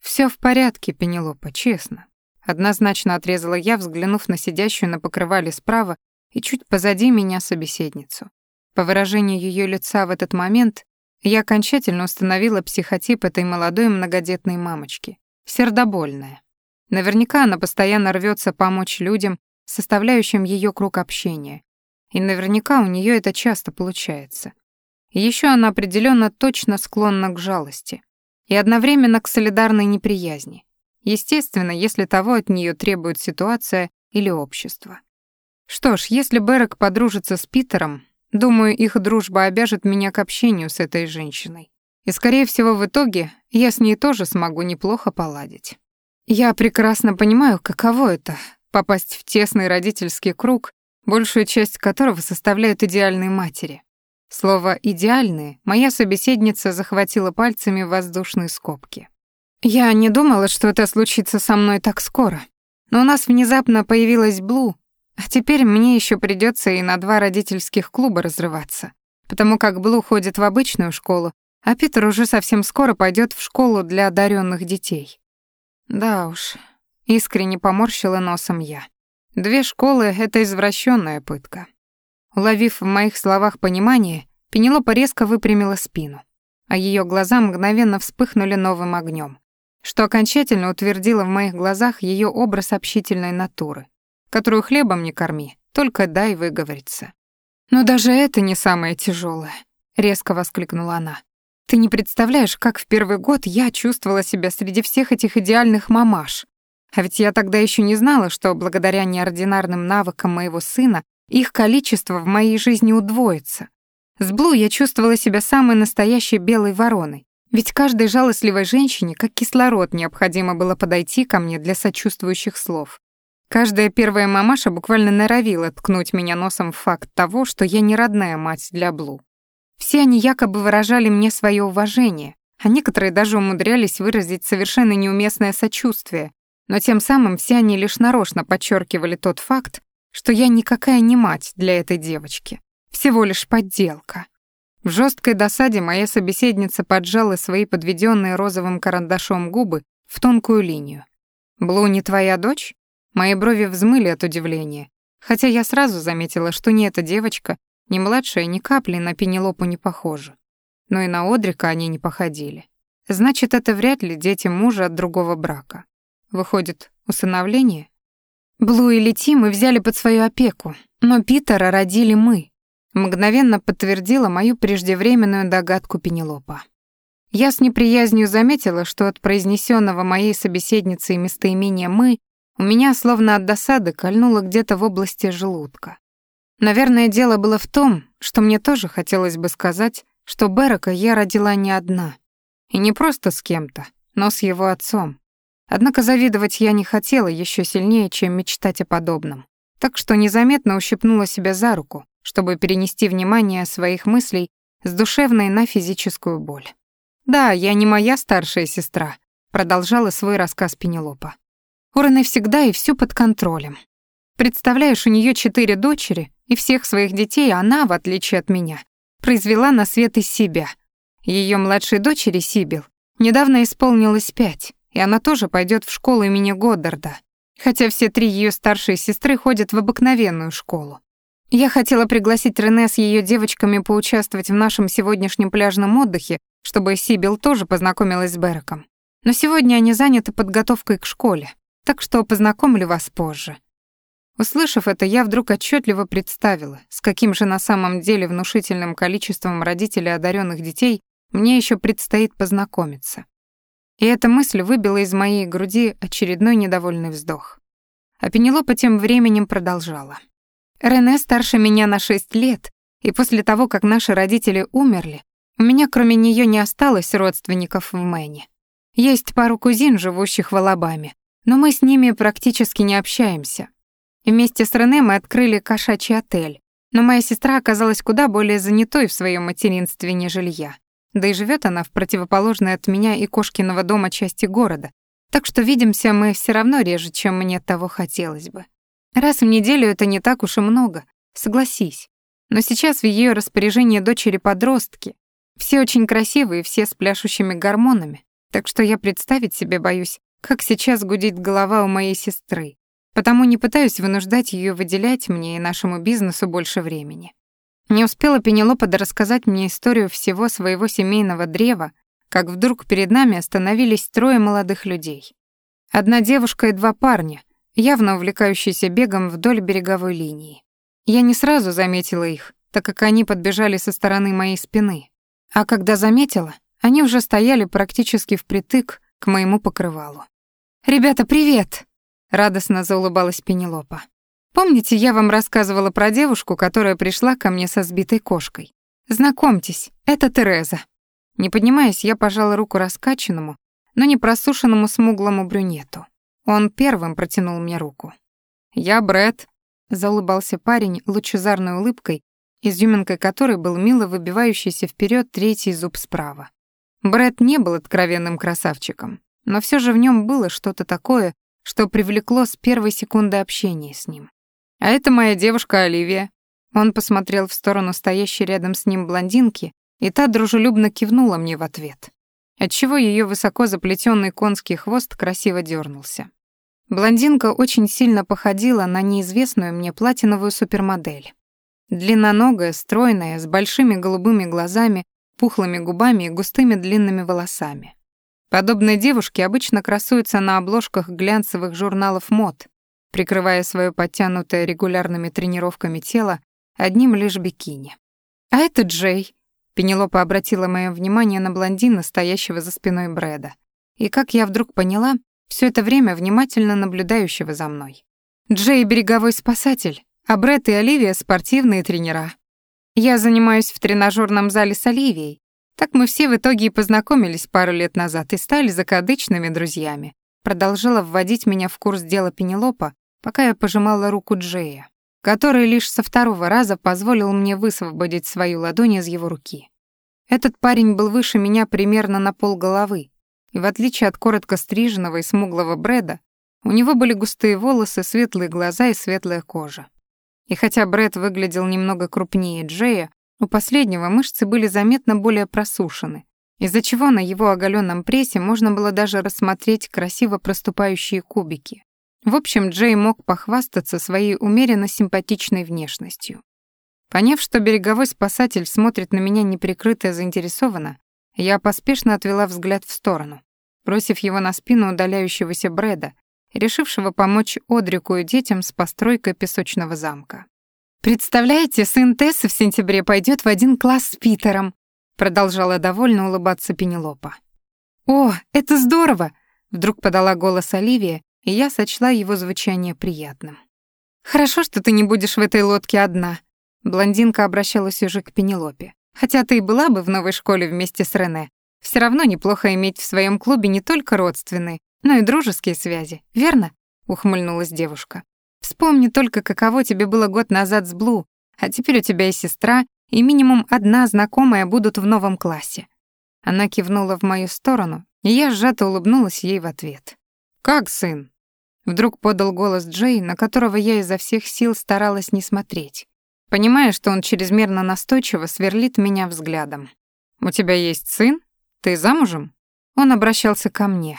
Все в порядке, Пенелопа, честно». Однозначно отрезала я, взглянув на сидящую на покрывале справа и чуть позади меня собеседницу. По выражению ее лица в этот момент я окончательно установила психотип этой молодой многодетной мамочки. Сердобольная. Наверняка она постоянно рвется помочь людям, составляющим ее круг общения. И наверняка у нее это часто получается. И еще она определенно точно склонна к жалости и одновременно к солидарной неприязни. Естественно, если того от нее требует ситуация или общество. Что ж, если Берек подружится с Питером, думаю, их дружба обяжет меня к общению с этой женщиной. И, скорее всего, в итоге я с ней тоже смогу неплохо поладить. Я прекрасно понимаю, каково это — попасть в тесный родительский круг, большую часть которого составляют идеальные матери. Слово «идеальные» моя собеседница захватила пальцами в воздушные скобки. Я не думала, что это случится со мной так скоро. Но у нас внезапно появилась Блу, а теперь мне еще придется и на два родительских клуба разрываться, потому как Блу ходит в обычную школу, а Питер уже совсем скоро пойдет в школу для одаренных детей. Да уж, искренне поморщила носом я. Две школы — это извращенная пытка. Уловив в моих словах понимание, Пенелопа резко выпрямила спину, а ее глаза мгновенно вспыхнули новым огнем, что окончательно утвердило в моих глазах ее образ общительной натуры которую хлебом не корми, только дай выговориться. Но даже это не самое тяжелое, резко воскликнула она. Ты не представляешь, как в первый год я чувствовала себя среди всех этих идеальных мамаш. А ведь я тогда еще не знала, что благодаря неординарным навыкам моего сына их количество в моей жизни удвоится. С Блу я чувствовала себя самой настоящей белой вороной, ведь каждой жалостливой женщине, как кислород, необходимо было подойти ко мне для сочувствующих слов. Каждая первая мамаша буквально норовила ткнуть меня носом в факт того, что я не родная мать для Блу. Все они якобы выражали мне свое уважение, а некоторые даже умудрялись выразить совершенно неуместное сочувствие, Но тем самым все они лишь нарочно подчеркивали тот факт, что я никакая не мать для этой девочки, всего лишь подделка. В жесткой досаде моя собеседница поджала свои подведенные розовым карандашом губы в тонкую линию. «Блу не твоя дочь?» Мои брови взмыли от удивления, хотя я сразу заметила, что ни эта девочка, ни младшая, ни капли на Пенелопу не похожа. Но и на Одрика они не походили. Значит, это вряд ли дети мужа от другого брака. Выходит, усыновление? Блу и Лети мы взяли под свою опеку, но Питера родили мы, мгновенно подтвердила мою преждевременную догадку Пенелопа. Я с неприязнью заметила, что от произнесенного моей собеседницей местоимения «мы» у меня словно от досады кольнуло где-то в области желудка. Наверное, дело было в том, что мне тоже хотелось бы сказать, что Берака я родила не одна. И не просто с кем-то, но с его отцом. Однако завидовать я не хотела еще сильнее, чем мечтать о подобном. Так что незаметно ущипнула себя за руку, чтобы перенести внимание своих мыслей с душевной на физическую боль. «Да, я не моя старшая сестра», — продолжала свой рассказ Пенелопа. «У Рене всегда и все под контролем. Представляешь, у нее четыре дочери, и всех своих детей она, в отличие от меня, произвела на свет из себя. Ее младшей дочери Сибил недавно исполнилось пять, и она тоже пойдет в школу имени Годдарда, хотя все три ее старшие сестры ходят в обыкновенную школу. Я хотела пригласить Рене с ее девочками поучаствовать в нашем сегодняшнем пляжном отдыхе, чтобы Сибил тоже познакомилась с Береком. Но сегодня они заняты подготовкой к школе, так что познакомлю вас позже. Услышав это, я вдруг отчетливо представила, с каким же на самом деле внушительным количеством родителей одаренных детей мне еще предстоит познакомиться. И эта мысль выбила из моей груди очередной недовольный вздох. А Пенелопа тем временем продолжала. Рене старше меня на шесть лет, и после того, как наши родители умерли, у меня кроме нее не осталось родственников в Мэне. Есть пару кузин, живущих в Алабаме, но мы с ними практически не общаемся. И вместе с Рене мы открыли кошачий отель, но моя сестра оказалась куда более занятой в своем материнстве, нежели я. Да и живет она в противоположной от меня и кошкиного дома части города, так что видимся мы все равно реже, чем мне того хотелось бы. Раз в неделю это не так уж и много, согласись. Но сейчас в ее распоряжении дочери-подростки. Все очень красивые, все с пляшущими гормонами. Так что я представить себе боюсь, как сейчас гудит голова у моей сестры. Потому не пытаюсь вынуждать ее выделять мне и нашему бизнесу больше времени. Не успела Пенелопа рассказать мне историю всего своего семейного древа, как вдруг перед нами остановились трое молодых людей. Одна девушка и два парня, явно увлекающиеся бегом вдоль береговой линии. Я не сразу заметила их, так как они подбежали со стороны моей спины. А когда заметила, они уже стояли практически впритык к моему покрывалу. «Ребята, привет!» — радостно заулыбалась Пенелопа. «Помните, я вам рассказывала про девушку, которая пришла ко мне со сбитой кошкой? Знакомьтесь, это Тереза». Не поднимаясь, я пожала руку раскачанному, но не просушенному смуглому брюнету. Он первым протянул мне руку. «Я Брэд», — заулыбался парень лучезарной улыбкой, изюминкой которой был мило выбивающийся вперед третий зуб справа. Брэд не был откровенным красавчиком, но все же в нем было что-то такое, что привлекло с первой секунды общения с ним. «А это моя девушка Оливия». Он посмотрел в сторону стоящей рядом с ним блондинки, и та дружелюбно кивнула мне в ответ, отчего ее высоко заплетенный конский хвост красиво дернулся. Блондинка очень сильно походила на неизвестную мне платиновую супермодель. Длинноногая, стройная, с большими голубыми глазами, пухлыми губами и густыми длинными волосами. Подобные девушки обычно красуются на обложках глянцевых журналов мод, прикрывая свое подтянутое регулярными тренировками тело одним лишь бикини. А это Джей. Пенелопа обратила мое внимание на блондина, стоящего за спиной Брэда. И как я вдруг поняла, все это время внимательно наблюдающего за мной. Джей — береговой спасатель, а Брэд и Оливия — спортивные тренера. Я занимаюсь в тренажерном зале с Оливией. Так мы все в итоге и познакомились пару лет назад и стали закадычными друзьями. Продолжала вводить меня в курс дела Пенелопа, пока я пожимала руку Джея, который лишь со второго раза позволил мне высвободить свою ладонь из его руки. Этот парень был выше меня примерно на пол головы, и в отличие от коротко стриженного и смуглого Брэда, У него были густые волосы, светлые глаза и светлая кожа. И хотя Брэд выглядел немного крупнее Джея, у последнего мышцы были заметно более просушены, из-за чего на его оголенном прессе можно было даже рассмотреть красиво проступающие кубики. В общем, Джей мог похвастаться своей умеренно симпатичной внешностью. Поняв, что береговой спасатель смотрит на меня неприкрыто заинтересованно, я поспешно отвела взгляд в сторону, бросив его на спину удаляющегося Брэда, решившего помочь Одрику и детям с постройкой песочного замка. «Представляете, сын Тессы в сентябре пойдет в один класс с Питером», продолжала довольно улыбаться Пенелопа. «О, это здорово!» Вдруг подала голос Оливия, и я сочла его звучание приятным. «Хорошо, что ты не будешь в этой лодке одна», Блондинка обращалась уже к Пенелопе. «Хотя ты и была бы в новой школе вместе с Рене, все равно неплохо иметь в своем клубе не только родственные, но и дружеские связи, верно?» — ухмыльнулась девушка. «Вспомни только, каково тебе было год назад с Блу, а теперь у тебя и сестра, и минимум одна знакомая будут в новом классе». Она кивнула в мою сторону, и я сжато улыбнулась ей в ответ. «Как сын?» Вдруг подал голос Джей, на которого я изо всех сил старалась не смотреть понимая, что он чрезмерно настойчиво сверлит меня взглядом. «У тебя есть сын? Ты замужем?» Он обращался ко мне,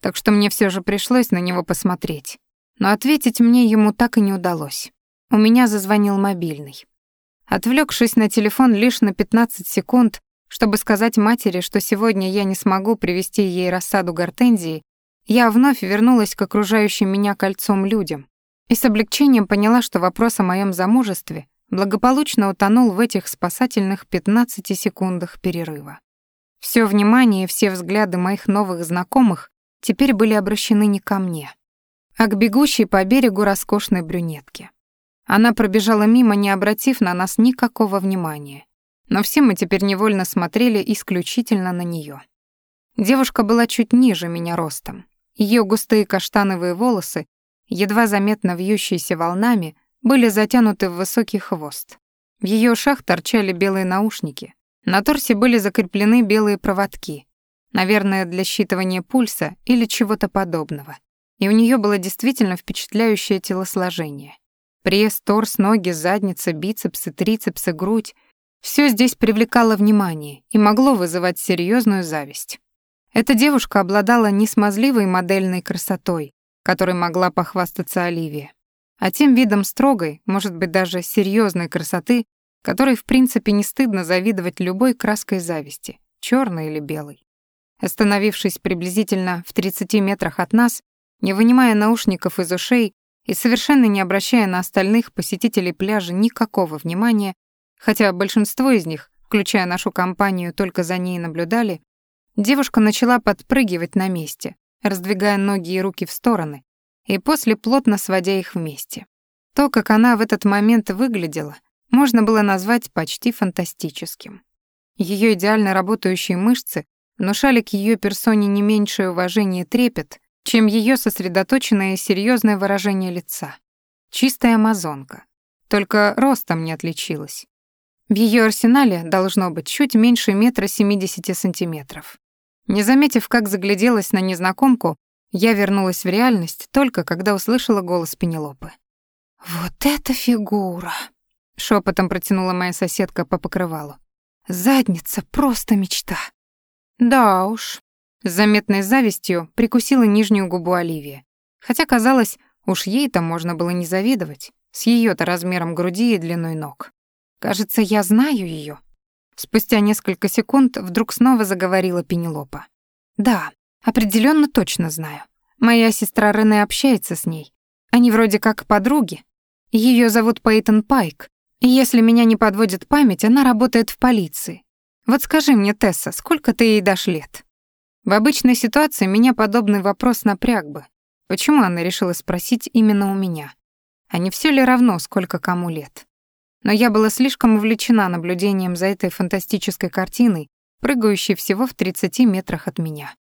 так что мне все же пришлось на него посмотреть. Но ответить мне ему так и не удалось. У меня зазвонил мобильный. Отвлекшись на телефон лишь на 15 секунд, чтобы сказать матери, что сегодня я не смогу привести ей рассаду гортензии, я вновь вернулась к окружающим меня кольцом людям и с облегчением поняла, что вопрос о моем замужестве благополучно утонул в этих спасательных 15 секундах перерыва. Все внимание и все взгляды моих новых знакомых теперь были обращены не ко мне, а к бегущей по берегу роскошной брюнетке. Она пробежала мимо, не обратив на нас никакого внимания. Но все мы теперь невольно смотрели исключительно на нее. Девушка была чуть ниже меня ростом. Ее густые каштановые волосы, едва заметно вьющиеся волнами, были затянуты в высокий хвост. В ее ушах торчали белые наушники. На торсе были закреплены белые проводки, наверное, для считывания пульса или чего-то подобного. И у нее было действительно впечатляющее телосложение. Пресс, торс, ноги, задница, бицепсы, трицепсы, грудь — все здесь привлекало внимание и могло вызывать серьезную зависть. Эта девушка обладала несмазливой модельной красотой, которой могла похвастаться Оливия а тем видом строгой, может быть, даже серьезной красоты, которой в принципе не стыдно завидовать любой краской зависти, черной или белой. Остановившись приблизительно в 30 метрах от нас, не вынимая наушников из ушей и совершенно не обращая на остальных посетителей пляжа никакого внимания, хотя большинство из них, включая нашу компанию, только за ней наблюдали, девушка начала подпрыгивать на месте, раздвигая ноги и руки в стороны, и после плотно сводя их вместе. То, как она в этот момент выглядела, можно было назвать почти фантастическим. Ее идеально работающие мышцы внушали к ее персоне не меньшее уважение и трепет, чем ее сосредоточенное и серьезное выражение лица. Чистая амазонка. Только ростом не отличилась. В ее арсенале должно быть чуть меньше метра семидесяти сантиметров. Не заметив, как загляделась на незнакомку, я вернулась в реальность только когда услышала голос Пенелопы. «Вот это фигура!» — шепотом протянула моя соседка по покрывалу. «Задница — просто мечта!» «Да уж», — с заметной завистью прикусила нижнюю губу Оливия. Хотя, казалось, уж ей-то можно было не завидовать, с ее-то размером груди и длиной ног. «Кажется, я знаю ее. Спустя несколько секунд вдруг снова заговорила Пенелопа. «Да, Определенно точно знаю. Моя сестра Рене общается с ней. Они вроде как подруги. Ее зовут Пейтон Пайк. Если меня не подводит память, она работает в полиции. Вот скажи мне, Тесса, сколько ты ей дашь лет? В обычной ситуации меня подобный вопрос напряг бы. Почему она решила спросить именно у меня? А не все ли равно, сколько кому лет? Но я была слишком увлечена наблюдением за этой фантастической картиной, прыгающей всего в 30 метрах от меня.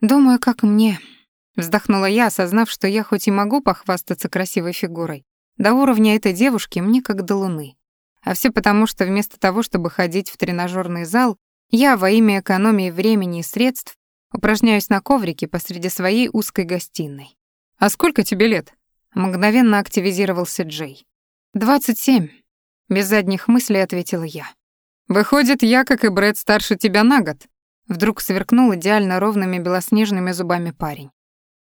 «Думаю, как мне», — вздохнула я, осознав, что я хоть и могу похвастаться красивой фигурой, до уровня этой девушки мне как до луны. А все потому, что вместо того, чтобы ходить в тренажерный зал, я во имя экономии времени и средств упражняюсь на коврике посреди своей узкой гостиной. «А сколько тебе лет?» Мгновенно активизировался Джей. «Двадцать семь», — без задних мыслей ответила я. «Выходит, я, как и Брэд, старше тебя на год», — вдруг сверкнул идеально ровными белоснежными зубами парень.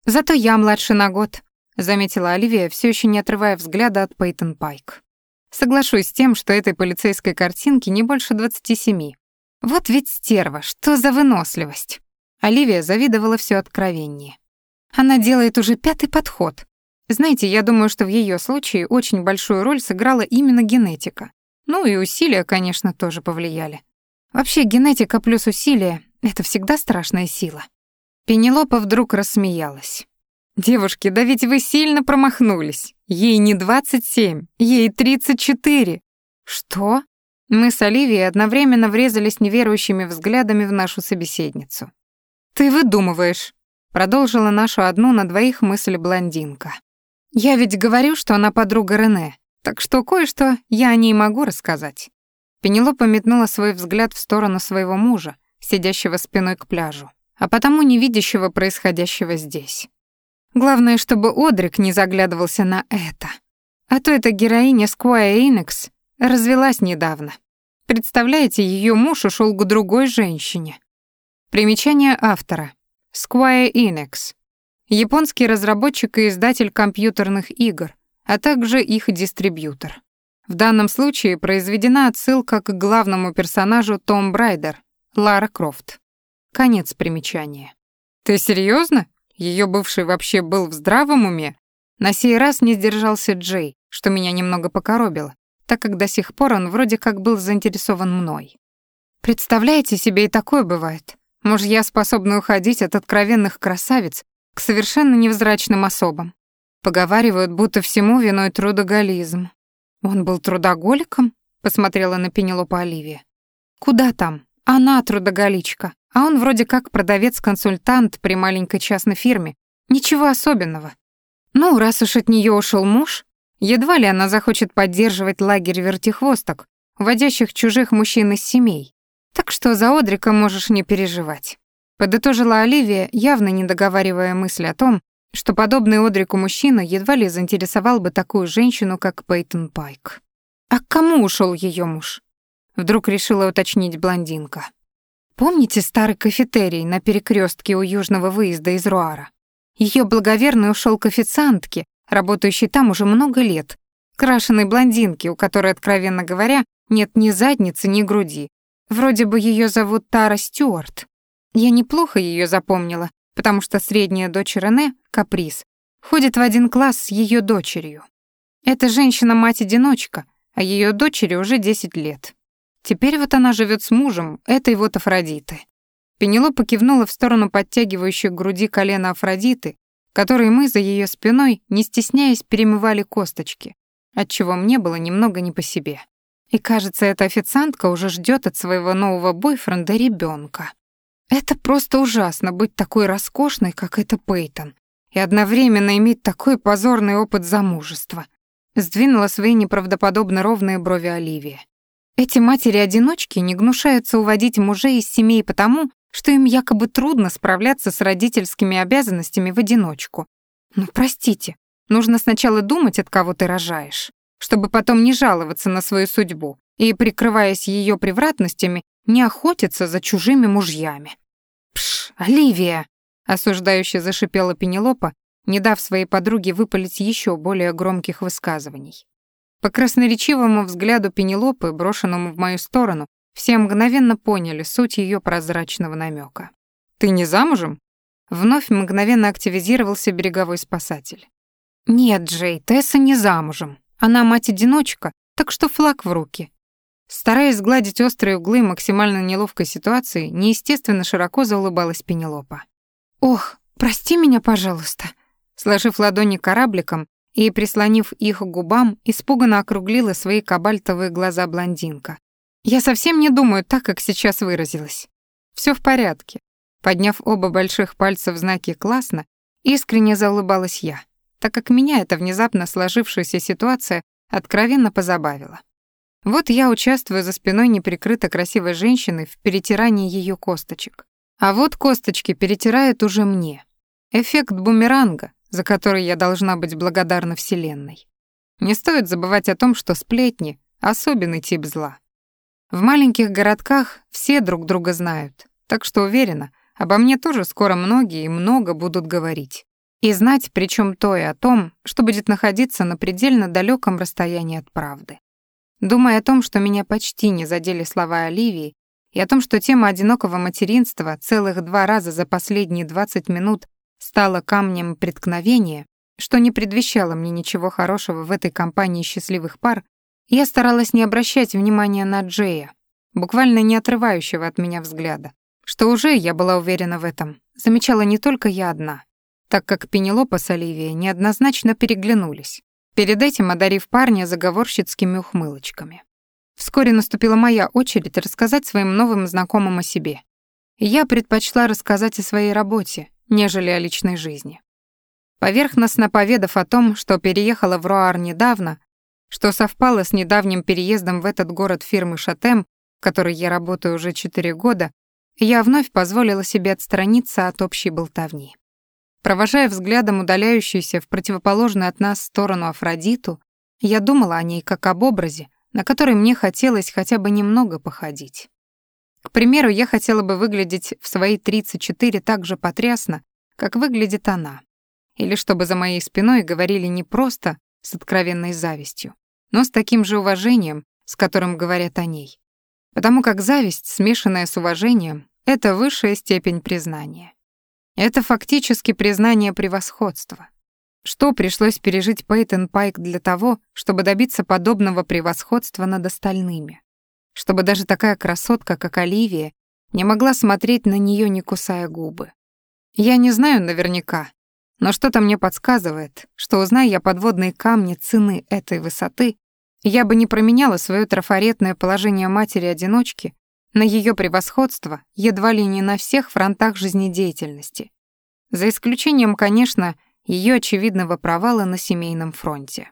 «Зато я младше на год», — заметила Оливия, все еще не отрывая взгляда от Пейтон Пайк. «Соглашусь с тем, что этой полицейской картинки не больше двадцати семи. Вот ведь стерва, что за выносливость!» Оливия завидовала все откровеннее. Она делает уже пятый подход. Знаете, я думаю, что в ее случае очень большую роль сыграла именно генетика. Ну и усилия, конечно, тоже повлияли. Вообще, генетика плюс усилия — это всегда страшная сила. Пенелопа вдруг рассмеялась. «Девушки, да ведь вы сильно промахнулись. Ей не 27, ей 34». «Что?» Мы с Оливией одновременно врезались неверующими взглядами в нашу собеседницу. «Ты выдумываешь», — продолжила нашу одну на двоих мысль блондинка. «Я ведь говорю, что она подруга Рене, так что кое-что я о ней могу рассказать». Пенелопа метнула свой взгляд в сторону своего мужа, сидящего спиной к пляжу, а потому не видящего происходящего здесь. Главное, чтобы Одрик не заглядывался на это. А то эта героиня Сквая Инекс развелась недавно. Представляете, ее муж ушел к другой женщине. Примечание автора. Square Enix. Японский разработчик и издатель компьютерных игр, а также их дистрибьютор. В данном случае произведена отсылка к главному персонажу Том Брайдер, Лара Крофт. Конец примечания. «Ты серьезно? Ее бывший вообще был в здравом уме?» На сей раз не сдержался Джей, что меня немного покоробило, так как до сих пор он вроде как был заинтересован мной. Представляете себе, и такое бывает. Мужья способны уходить от откровенных красавиц к совершенно невзрачным особам. Поговаривают, будто всему виной трудоголизм. Он был трудоголиком? Посмотрела на Пенелопа Оливия. Куда там? Она трудоголичка, а он вроде как продавец-консультант при маленькой частной фирме. Ничего особенного. Ну, раз уж от нее ушел муж, едва ли она захочет поддерживать лагерь вертихвосток, водящих чужих мужчин из семей. Так что за Одрика можешь не переживать. Подытожила Оливия, явно не договаривая мысли о том, что подобный Одрику мужчина едва ли заинтересовал бы такую женщину, как Пейтон Пайк. А к кому ушел ее муж? Вдруг решила уточнить блондинка. Помните старый кафетерий на перекрестке у южного выезда из Руара? Ее благоверный ушел к официантке, работающей там уже много лет, крашеной блондинке, у которой, откровенно говоря, нет ни задницы, ни груди, Вроде бы ее зовут Тара Стюарт. Я неплохо ее запомнила, потому что средняя дочь Рене, Каприз, ходит в один класс с ее дочерью. Эта женщина мать-одиночка, а ее дочери уже 10 лет. Теперь вот она живет с мужем, этой вот Афродиты. Пенелопа кивнула в сторону подтягивающей к груди колена Афродиты, которой мы за ее спиной, не стесняясь, перемывали косточки, отчего мне было немного не по себе. И кажется, эта официантка уже ждет от своего нового бойфренда ребенка. Это просто ужасно быть такой роскошной, как эта Пейтон, и одновременно иметь такой позорный опыт замужества. Сдвинула свои неправдоподобно ровные брови Оливия. Эти матери-одиночки не гнушаются уводить мужей из семей потому, что им якобы трудно справляться с родительскими обязанностями в одиночку. Ну, простите, нужно сначала думать, от кого ты рожаешь чтобы потом не жаловаться на свою судьбу и, прикрываясь ее превратностями, не охотиться за чужими мужьями. «Пш, Оливия!» — осуждающе зашипела Пенелопа, не дав своей подруге выпалить еще более громких высказываний. По красноречивому взгляду Пенелопы, брошенному в мою сторону, все мгновенно поняли суть ее прозрачного намека. «Ты не замужем?» Вновь мгновенно активизировался береговой спасатель. «Нет, Джей, Тесса не замужем», она мать-одиночка, так что флаг в руки. Стараясь сгладить острые углы максимально неловкой ситуации, неестественно широко заулыбалась Пенелопа. «Ох, прости меня, пожалуйста», сложив ладони корабликом и, прислонив их к губам, испуганно округлила свои кабальтовые глаза блондинка. «Я совсем не думаю так, как сейчас выразилась. Все в порядке». Подняв оба больших пальца в знаке «классно», искренне заулыбалась я так как меня эта внезапно сложившаяся ситуация откровенно позабавила. Вот я участвую за спиной неприкрыто красивой женщины в перетирании ее косточек. А вот косточки перетирают уже мне. Эффект бумеранга, за который я должна быть благодарна Вселенной. Не стоит забывать о том, что сплетни — особенный тип зла. В маленьких городках все друг друга знают, так что уверена, обо мне тоже скоро многие и много будут говорить. И знать, причем то и о том, что будет находиться на предельно далеком расстоянии от правды. Думая о том, что меня почти не задели слова Оливии, и о том, что тема одинокого материнства целых два раза за последние 20 минут стала камнем преткновения, что не предвещало мне ничего хорошего в этой компании счастливых пар, я старалась не обращать внимания на Джея, буквально не отрывающего от меня взгляда. Что уже, я была уверена в этом, замечала не только я одна, так как Пенелопа с Оливией неоднозначно переглянулись, перед этим одарив парня заговорщицкими ухмылочками. Вскоре наступила моя очередь рассказать своим новым знакомым о себе. Я предпочла рассказать о своей работе, нежели о личной жизни. Поверхностно поведав о том, что переехала в Руар недавно, что совпало с недавним переездом в этот город фирмы «Шатем», в которой я работаю уже четыре года, я вновь позволила себе отстраниться от общей болтовни. Провожая взглядом удаляющуюся в противоположную от нас сторону Афродиту, я думала о ней как об образе, на который мне хотелось хотя бы немного походить. К примеру, я хотела бы выглядеть в свои 34 так же потрясно, как выглядит она. Или чтобы за моей спиной говорили не просто с откровенной завистью, но с таким же уважением, с которым говорят о ней. Потому как зависть, смешанная с уважением, это высшая степень признания. Это фактически признание превосходства. Что пришлось пережить Пейтон Пайк для того, чтобы добиться подобного превосходства над остальными? Чтобы даже такая красотка, как Оливия, не могла смотреть на нее, не кусая губы. Я не знаю наверняка, но что-то мне подсказывает, что узная я подводные камни цены этой высоты, я бы не променяла свое трафаретное положение матери-одиночки на ее превосходство едва ли не на всех фронтах жизнедеятельности. За исключением, конечно, ее очевидного провала на семейном фронте.